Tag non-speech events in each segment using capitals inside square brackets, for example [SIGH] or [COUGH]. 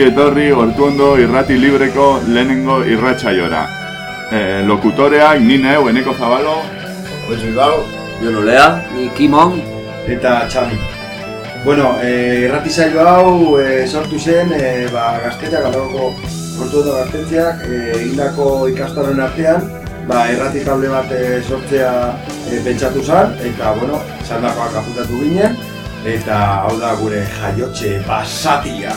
ongi etorri Ortuondo irrati libreko lehenengo irratsaiora. Eh, lokutoreak ni neu Eneko Zabalo Pues Bilbao, Jon Olea, ni Kimon, eta Txami. Bueno, eh, irrati saio hau eh, sortu zen, eh, ba, gaztetxak, alagoko Ortuondo gaztetxeak, eh, egindako ikastaroen artean, ba, irrati talde bat eh, sortzea eh, pentsatu zen, eta, bueno, zandakoak apuntatu ginen, eta hau da gure jaiotxe basatia.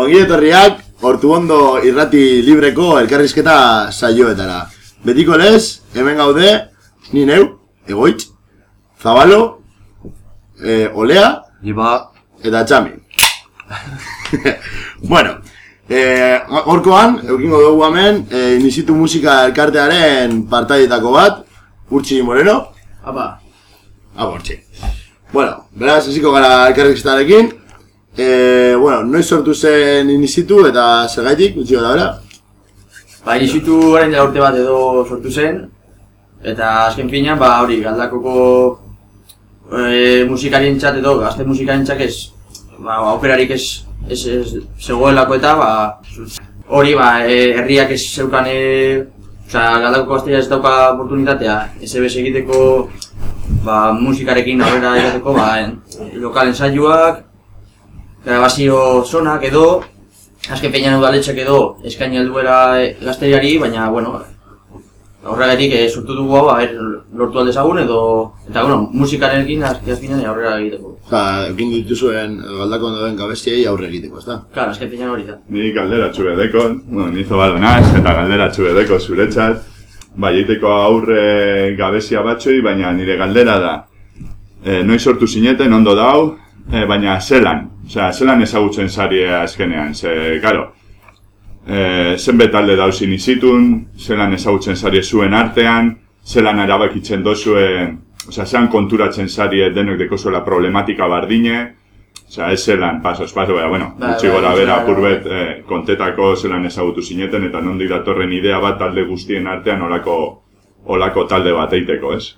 Ongi etorriak, Ortuondo irrati libreko elkarrizketa saioetara. Betiko lez, hemen gaude, ni neu, egoitz, zabalo, e, olea Iba, eta txami. [LAUGHS] bueno, e, gorkoan, eukingo dugu hemen, e, inizitu musika elkartearen partaietako bat, Urtsi Moreno, apa, abortxe. Bueno, beraz, eziko gara elkarrizketarekin, e, bueno, noiz sortu zen inizitu eta zergaitik, utzi gara bera? ba, inizitu orain dela urte bat edo sortu zen, eta azken finean, ba, hori, galdakoko e, musikarientzat edo, gazte musikarientzak ez, ba, aukerarik ez, ez, ez zegoelako eta, ba, hori, ba, e, herriak ez zeukan, e, osea, galdakoko gazteia ez dauka oportunitatea, SBS egiteko, ba, musikarekin aurrera egiteko, ba, en, lokal ensaiuak, grabazio zonak edo, azken peinan udaletxek edo eskaini alduela e, gazteriari, baina, bueno, horregatik e, sortu dugu hau, a ber, lortu aldezagun edo, eta, bueno, musikarekin azken azkenean aurrera egiteko. Osa, ekin dituzuen galdako ondoen gabestiei aurre egiteko, ezta? Claro, azken peinan hori da. Ni galdera txubedeko, bueno, ni zabalo naz, eta galdera txubedeko zuretzat. Bai, egiteko aurre gabezia batxoi, baina nire galdera da. E, noiz sortu zineten, ondo dau, e, baina zelan. Osea, zelan ezagutzen zari azkenean, ze, karo, e, zenbet talde dauz inizitun, zelan ezagutzen zari zuen artean, zelan erabakitzen dozue, osea, zelan konturatzen zari denok dekozuela problematika bardine, Osea, ez zelan, pasos, paso, baina, bueno, Bai, gutxi bai, gora bai, bera bai, apurbet eh, kontetako zelan ezagutu zineten, eta nondik datorren idea bat talde guztien artean olako, olako talde bat eiteko, ez?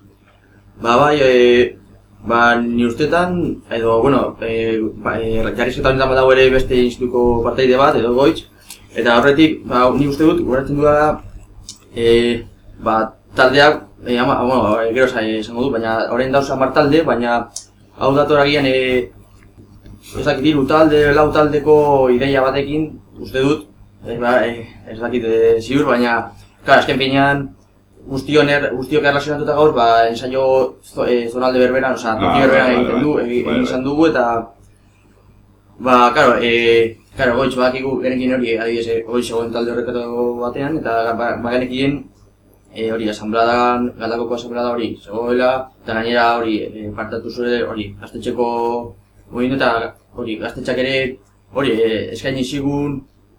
Ba, bai, e, ba, ni ustetan, edo, bueno, e, ba, e, jarrizketa honetan badago ere beste instituko parteide bat, edo goitz, eta horretik, ba, ni uste dut, goratzen dudala, e, ba, taldeak, e, ama, bueno, e, gero esango dut, baina orain dauz hamar talde, baina hau dator agian, e, ez dakit, hiru talde, lau taldeko ideia batekin, uste dut, e, ba, e, ez dakit e, ziur, baina, klar, azken finean, guztion er, guztiok erlazionatuta gaur, ba, ensaio zo, e, zonalde berberan, Ah, toki bai, berberan bai, egiten bai. du, Bai, egin izan dugu, eta, ba, karo, e, Claro, goitz badakigu genekin hori, adibidez, eh, goitz egon talde horrekatu batean, eta ba, ba genekien e, hori, asanbladan, galdakoko asanblada hori, zegoela, eta gainera hori, e, partatu zure, hori, gaztetxeko mogindu eta hori, gaztetxak ere, hori, e, eskaini zigun,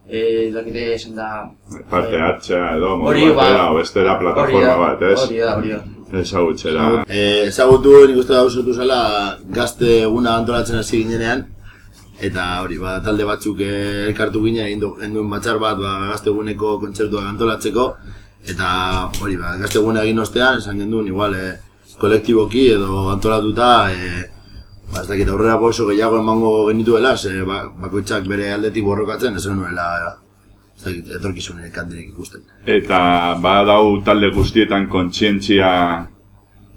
e, dakite esan da... Parte hartzea edo, Hori, ba- bestera hori plataforma da, bat, ez? Hori da, hori da. Ezagutzera. Eh, ezagutu nik uste dauzutu zela gazte eguna antolatzen hasi ginenean eta hori, ba, talde batzuk eh, elkartu ginen egin du- egin duen batzar bat ba, gazte eguneko kontzertuak antolatzeko eta hori, ba, gazte eguna egin ostean esan genduen igual eh, kolektiboki edo antolatuta eh, ba, ez dakit aurrera oso gehiago emango genituela, ze ba, bakoitzak bere aldetik borrokatzen, ez nuela ez dakit, etorkizunen kandirik ikusten. Eta badau talde guztietan kontzientzia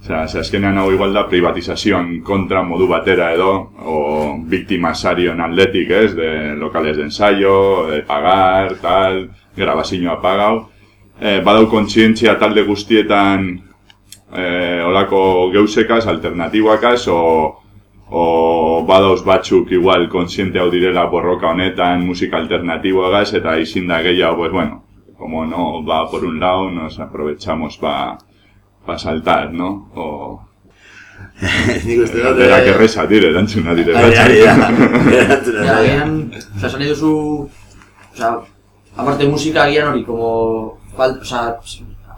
ze azkenean hau igual da privatizazioan kontra modu batera edo, o biktimasarion atletik, ez, de locales de ensayo, de pagar, tal, grabazioa pagau. Eh, badau kontzientzia talde guztietan eh, olako geusekaz, alternatiboakaz, o, o badauz batzuk igual kontziente hau direla borroka honetan, musika alternatiboagaz, eta izin da gehiago, pues bueno, como no va por un lado, nos aprovechamos pa, pa saltar, ¿no? O... [LAUGHS] Nik uste dut... Berak eh, erreza dire, erantzuna dire. Ari, ari esan nahi duzu, oza, aparte musika agian hori, como, fal, oza,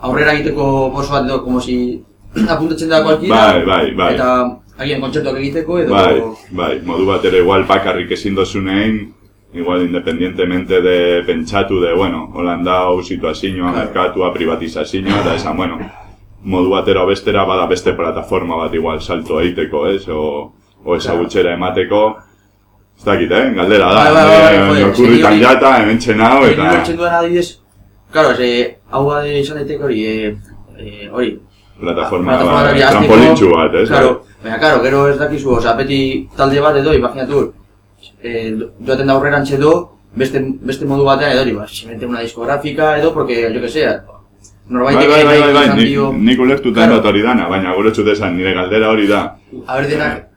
aurrera egiteko poso bat edo, como si apuntatzen da kualkiera, Bai, bai, bai. eta agian kontzertuak egiteko edo... Bai, bai, modu batera igual bakarrik ezin dozunein, igual independientemente de pentsatu de, bueno, holandau situazioa, merkatua, privatizazioa, eta esan, bueno, modu batera bestera bada beste plataforma bat igual salto egiteko, ez? O, o ezagutxera emateko, ez dakit, eh? Galdera da, segi hori- jata, hemen txenau, Eta... Eta... duen adibidez, claro, ze, hau izan daiteke hori, e, hori, plataforma, hasteko, trampolintxu bat, ez? Claro, baina, claro, gero ez dakizu, osea, beti talde bat edo, imaginatu, eh, joaten da aurrerantxe edo, beste, beste modu batean edo ba, simplemente una discográfica edo, porque, yo que sé, norbait Bai, bai, bai, bai, bai, nik, dio, nik ulertuta Claro. dut hori dana, baina gure txute esan, nire galdera hori da. a ver, denak,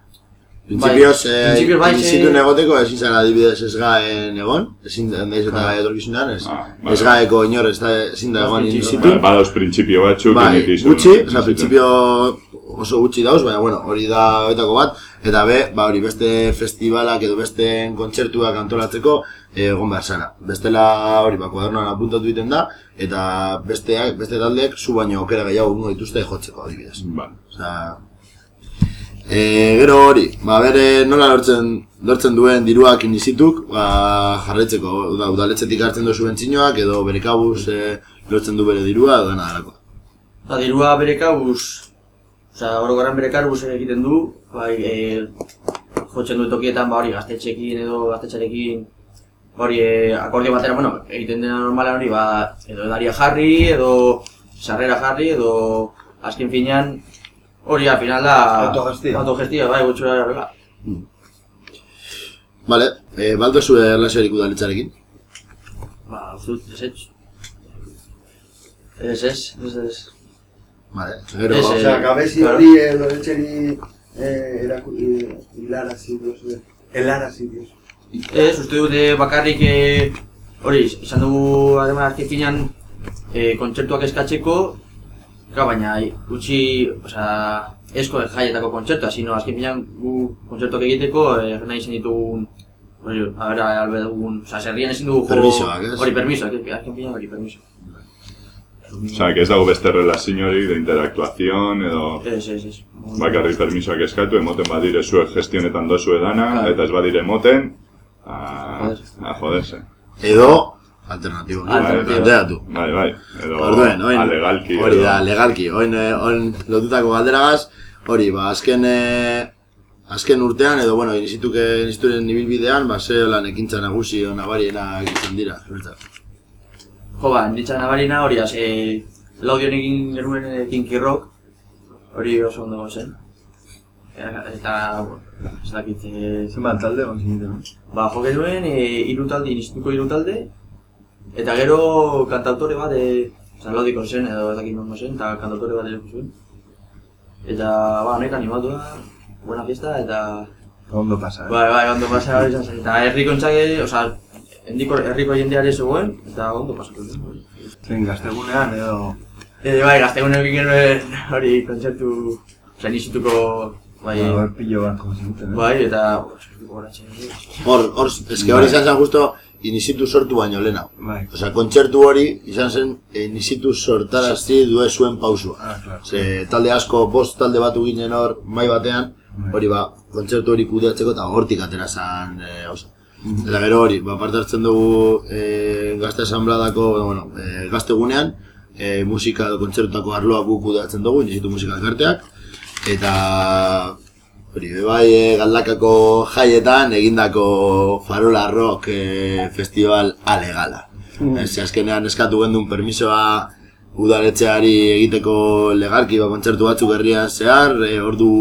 Printzipioz, Bai, eh, bai, egoteko ezin zara adibidez ez gaen egon, ezin da naiz eta gai etorkizunean, ez, Ah, ez gaeko inor ez da ezin da egon Printzipio, institun. Ba, badauz printzipio batzuk, Bai, gutxi, oza, printzipio oso gutxi dauz, baina bueno, hori da betako bat, eta be, ba hori beste festivalak edo beste kontzertuak antolatzeko eh, egon behar zara. Bestela hori, ba, kuadernoan apuntatu egiten da, eta besteak, beste taldeek zu baino okera gehiago egungo dituzte jotzeko adibidez. Ba, Osa, e, gero hori, ba, bere nola lortzen, lortzen duen diruak inizituk, ba, jarraitzeko, da, udaletxetik hartzen du subentzinoak, edo bere kabuz e, lortzen du bere dirua, edo dena delako. Ba, dirua bere kabuz, oza, orokorren bere kabuz egiten du, bai, e, jotzen du tokietan, ba, hori, gaztetxekin edo gaztetxarekin, hori, e, akordio batera, bueno, egiten dena normalan hori, ba, edo edaria jarri, edo sarrera jarri, edo azken finean, hori, al final da... Autogestio. Autogestio, bai, gutxura horrela. Vale, e, baldo zure erlazioarik udaletxarekin? Ba, dut, ez ez. Ez ez, ez ez. Vale, gero, Ez, O eh, sea, gabezi claro. hori edo etxeri eh, eraku- eh, hilarazi diozu, helarazi diozu. Ez, uste dute bakarrik eh, hori, izan dugu ademar azken finean eh, kontzertuak eskatzeko, Ka, baina gutxi, osea, esko jaietako kontzertua, sino azken finean gu kontzertuak egiteko eh, nahi izan ditugun hori, a ber, albe dugun, osea, zerrien ezin dugu Permisoak, ez? Hori, permisoak, azken finean hori, permiso. Osea, que ez dago beste relaziorik de interaktuazion edo Ez, ez, ez. bakarrik permisoak eskatu, emoten badire zuek gestionetan dozu edana, eta ez badire emoten, a, a joderse. edo, alternatibo. Alternatibo. Planteatu. Bai, bai, edo Orduen, oin, alegalki. hori da, legalki, oin, eh, oin lotutako galderagaz, hori, ba, azken, eh, azken urtean, edo, bueno, inizituke inizituren ibilbidean, ba, ze lan ekintza nagusi o nabariena izan dira, zuretzat. Jo, ba, nintza nabarina hori, az, e, laudion egin genuen e, Kinky Rock, hori oso ondo zen. E, eta, bueno, ez dakit, e, Zenbat talde egon zineten, ba, jo genuen, e, hiru talde, instituko hiru talde, eta gero kantautore bat, e, San Laudiko zen, edo ez dakit nongo zen, eta kantautore bat ere zuen. Eta, ba, honek animatu da, buena fiesta, eta, Ondo pasa, eh? bai, bai, ondo pasa hori izan zen. Eta herri kontzake, oza, endiko herriko jendeare zegoen, eta ondo pasatu zen. Zen gaztegunean edo... E, bai, gaztegun egin hori kontzertu, zain izituko, bai, Ba, pillo bat eh? bai, eta... Hor, hor, eske hori izan zen justo inizitu sortu baino lehena. Bai. Osea, kontzertu hori izan zen inizitu sortarazi due zuen pausua. Ah, claro. Ze talde asko, bost talde batu ginen hor, mai batean, hori ba, kontzertu hori kudeatzeko eta hortik atera zen, e, hauza. Eta gero hori, ba, parte hartzen dugu e, gazte asambladako, bueno, e, gazte gunean, e, musika kontzertutako arloak guk kudeatzen dugu, inizitu musika elkarteak, eta hori, bai, e, galdakako jaietan egindako farola rock e, festival alegala. Ez, azkenean eskatu gendun permisoa udaletxeari egiteko legalki ba, kontzertu batzuk herrian zehar, e, ordu,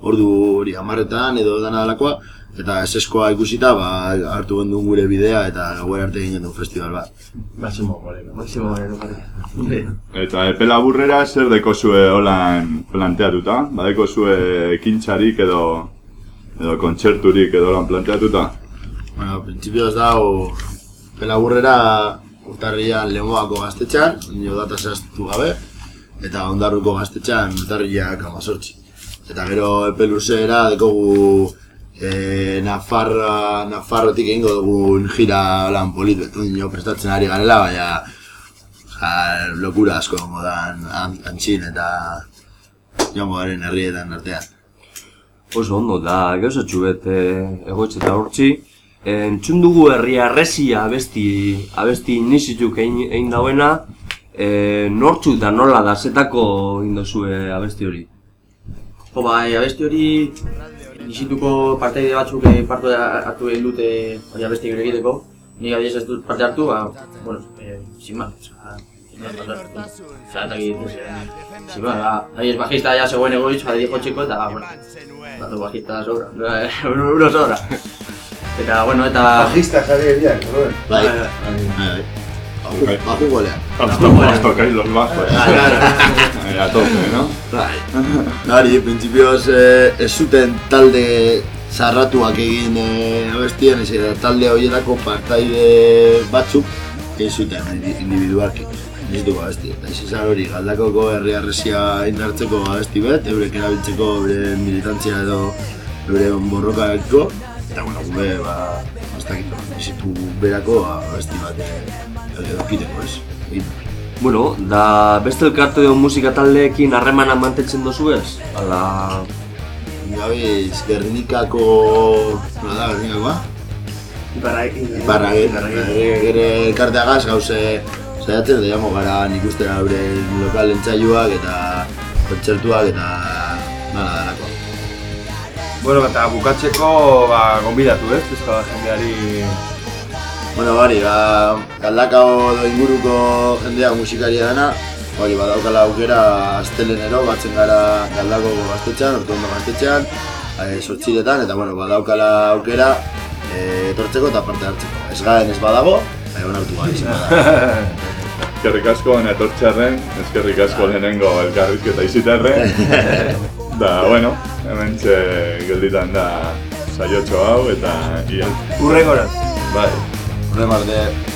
ordu hori amarretan edo dana dalakoa, eta eseskoa ikusita ba, hartu gendun gure bidea eta gauer arte egin gendun festival bat. Maximo Moreno. Maximo Moreno, jarri. Eta epe laburrera zer deko zue holan planteatuta? Badeko zue ekintzarik edo edo kontzerturik edo holan planteatuta? Bueno, prinsipioz dago pelaburrera urtarrian lemoako gaztetxan, nio data zehaztu gabe, eta ondarruko gaztetxan urtarriak amazortzi. Eta gero epe luzera dekogu e, Nafarra, Nafarrotik egingo dugun jira lan polit betu nio prestatzen ari garela, baina ja, lokura asko gongo dan an- antxin eta joango garen herrietan artean. Oso ondo, da gauzatxu bet e, egoitz eta hortzi. Entzun dugu herria arresia abesti, abesti inizituk egin, egin dauena, e, nortzu eta nola da zetako indozue abesti hori. Jo, bai, abesti hori Nizituko parteide batzuk eh, parte hartu egin dute hori abesti gure egiteko. Ni adiez ez dut parte hartu, ba, bueno, eh, sin más, hartu. Oza, eta egit, sin más, ba, adiez bajista ya zegoen egoitz, badi jotzeko eta, bueno, batu bajista sobra, [LAUGHS] uno, uno sobra. Eta, bueno, eta... Bajista eriak, Ruben. Bai, Bai, bai, bai. Bai. Baju golean. Hasta os tocáis los bajos. Eh, A tope, ¿no? Nari, prinsipioz eh, ez zuten talde zarratuak egin eh, abestien, ez eta talde horietako partaide batzuk egin zuten indi- individualki. Nizituko abesti. Eta ez izan hori, galdakoko herri arresia indartzeko abesti bet, eurek erabiltzeko bere militantzia edo bere borrokaeko. Eta bueno, gube, ba, ez dakit, bizitu berako abesti bat eh, edo kiteko ez. Bueno, da beste elkarte edo musika taldeekin harremana mantetzen dozu ez? Ala... Gabiz, Gernikako... Nola da, Gernikakoa? Barra, gere elkarteagaz gauze saiatzen da jamo gara nik uste gure lokal entzaiuak eta kontzertuak eta nana darako. Bueno, eta bukatzeko, ba, gonbidatu, ez? Pizka bat jendeari... Bueno, bari, ba, galdakao edo inguruko jendeak musikaria dena, hori badaukala aukera astelenero batzen gara galdako gaztetxean, ortondo gaztetxean, e, sortxiretan, eta bueno, badaukala aukera e, etortzeko eta parte hartzeko. Ez gaen ez badago, egon hartu gai izan. [LAUGHS] Eskerrik asko etortxarren, eskerrik asko lehenengo elkarrizketa iziterren. [LAUGHS] da, bueno, hemen gelditan da saiotxo hau eta ia. Urrengora. Bai. Horren parte, Orain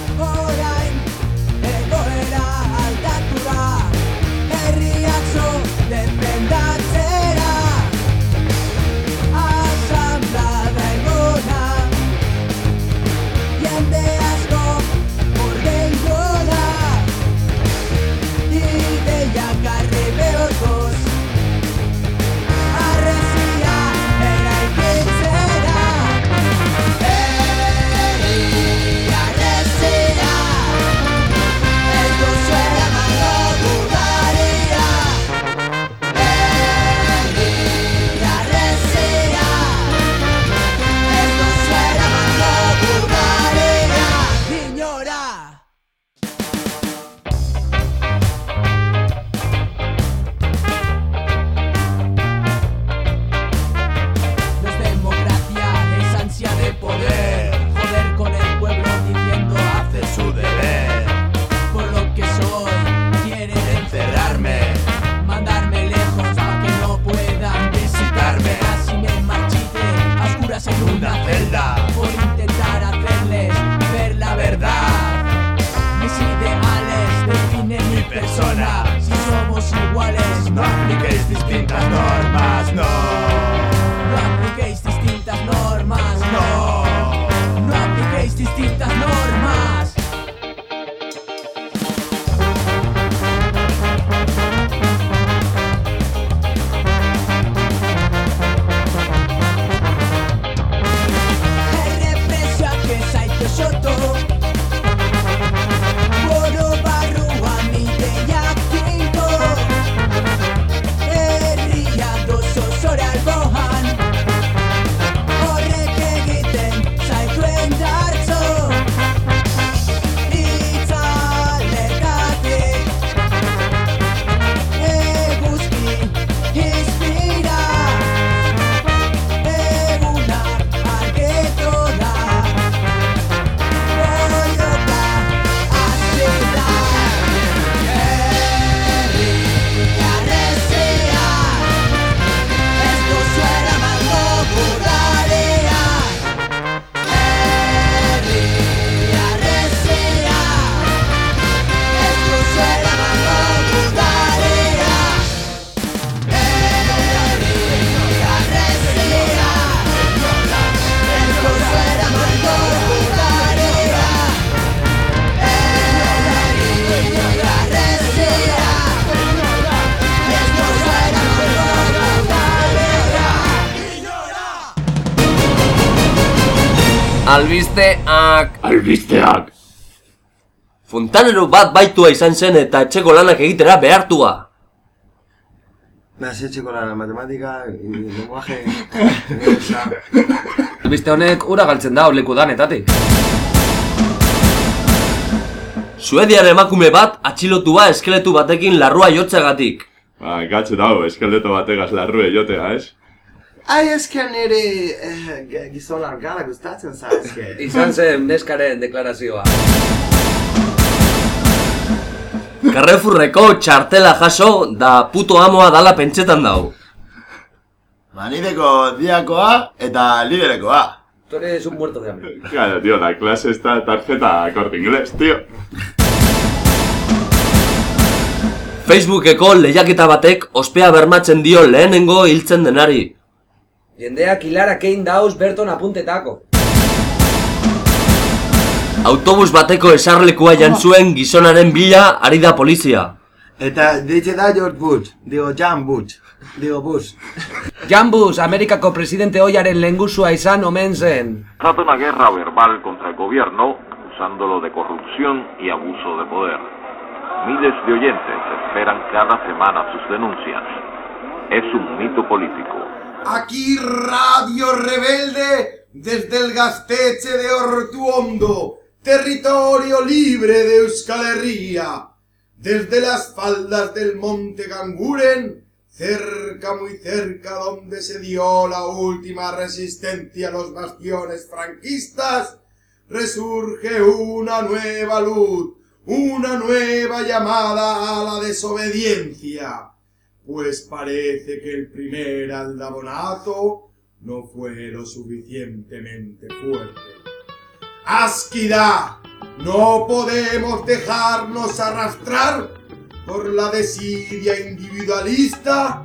Albisteak! Albisteak! Fontanero bat baitua izan zen eta etxeko lanak egitera behartua. Ba, zetxeko lan, matematika, lenguaje. [LAUGHS] Albiste honek ura galtzen da leku danetatik. Suediar emakume bat atxilotua eskeletu batekin larrua jotzagatik. Ba, gatzu dago, eskeleto bategaz larrue jotea, ez? Ai, eske nire eh, gizon argala gustatzen zaizke. [LAUGHS] Izan zen neskaren deklarazioa. Carrefourreko txartela jaso da puto amoa dala pentsetan dau. Manideko diakoa eta liderekoa. Tú eres un muerto de hambre. Claro, tío, la clase está tarjeta corte inglés, tío. Facebookeko lehiaketa batek ospea bermatzen dio lehenengo hiltzen denari. Jendeak hilarak egin dauz Berton apuntetako. Autobus bateko esarlekua jantzuen gizonaren bila ari da polizia. Eta ditze da George Bush, digo Jan Bush, digo Bush. Jan Bush, Amerikako presidente oiaren lehengusua izan omen zen. Trata una guerra verbal contra el gobierno, acusándolo de corrupción y abuso de poder. Miles de oyentes esperan cada semana sus denuncias. Es un mito político. Aquí Radio Rebelde desde el Gasteche de Ortuondo, territorio libre de Euskal Herria. Desde las faldas del monte Ganguren, cerca, muy cerca donde se dio la última resistencia a los bastiones franquistas, resurge una nueva luz, una nueva llamada a la desobediencia pues parece que el primer aldabonazo no fue lo suficientemente fuerte. ¡Asquida! No podemos dejarnos arrastrar por la desidia individualista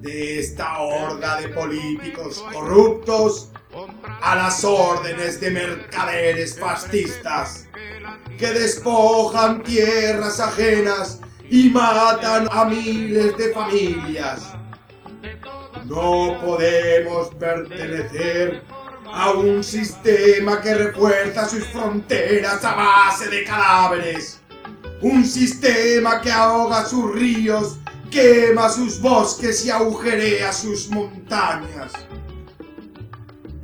de esta horda de políticos corruptos a las órdenes de mercaderes fascistas que despojan tierras ajenas y matan a miles de familias. No podemos pertenecer a un sistema que refuerza sus fronteras a base de cadáveres. Un sistema que ahoga sus ríos, quema sus bosques y agujerea sus montañas.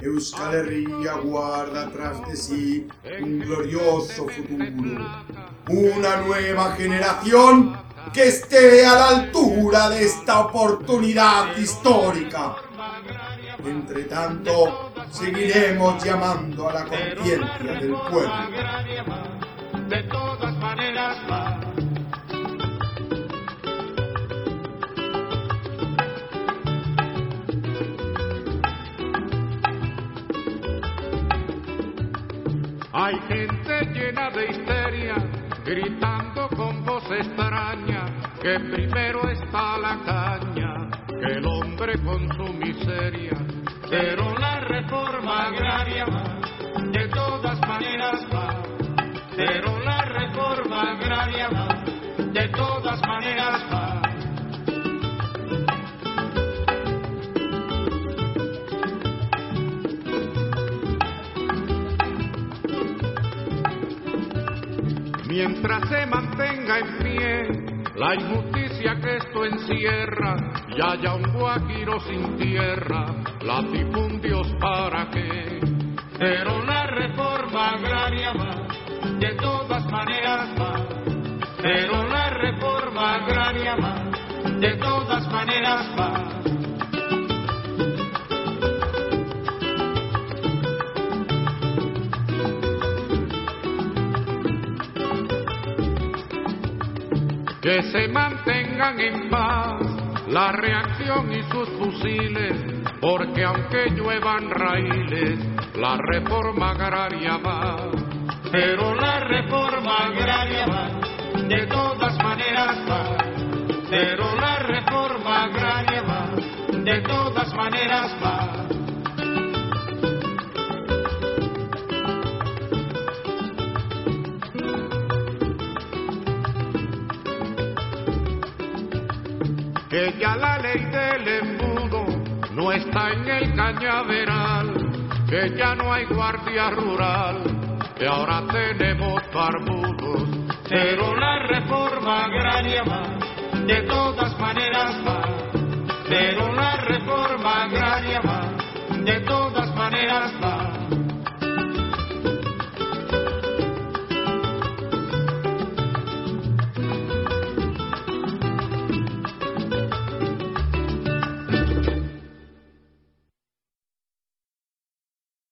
Euskal Herria guarda tras de sí un glorioso futuro. Una nueva generación que esté a la altura de esta oportunidad histórica. Entre tanto, seguiremos llamando a la conciencia del pueblo. De todas maneras Hay gente llena de histeria, gritando con voz extraña, que primero está la caña, que el hombre con su miseria. Pero la reforma agraria de todas maneras Mientras se mantenga en pie la injusticia que esto encierra y haya un guajiro sin tierra, latifundios para qué. Pero la reforma agraria va, de todas maneras va. Pero la reforma agraria va, de todas maneras va. Que se mantengan en paz la reacción y sus fusiles, porque aunque lluevan raíles, la reforma agraria va. Pero la reforma agraria va, de todas maneras va. Pero la reforma agraria va, de todas maneras va. que ya la ley del embudo no está en el cañaveral, que ya no hay guardia rural, que ahora tenemos barbudos. Pero la reforma agraria va, de todas maneras va, pero la reforma agraria va, de todas maneras va.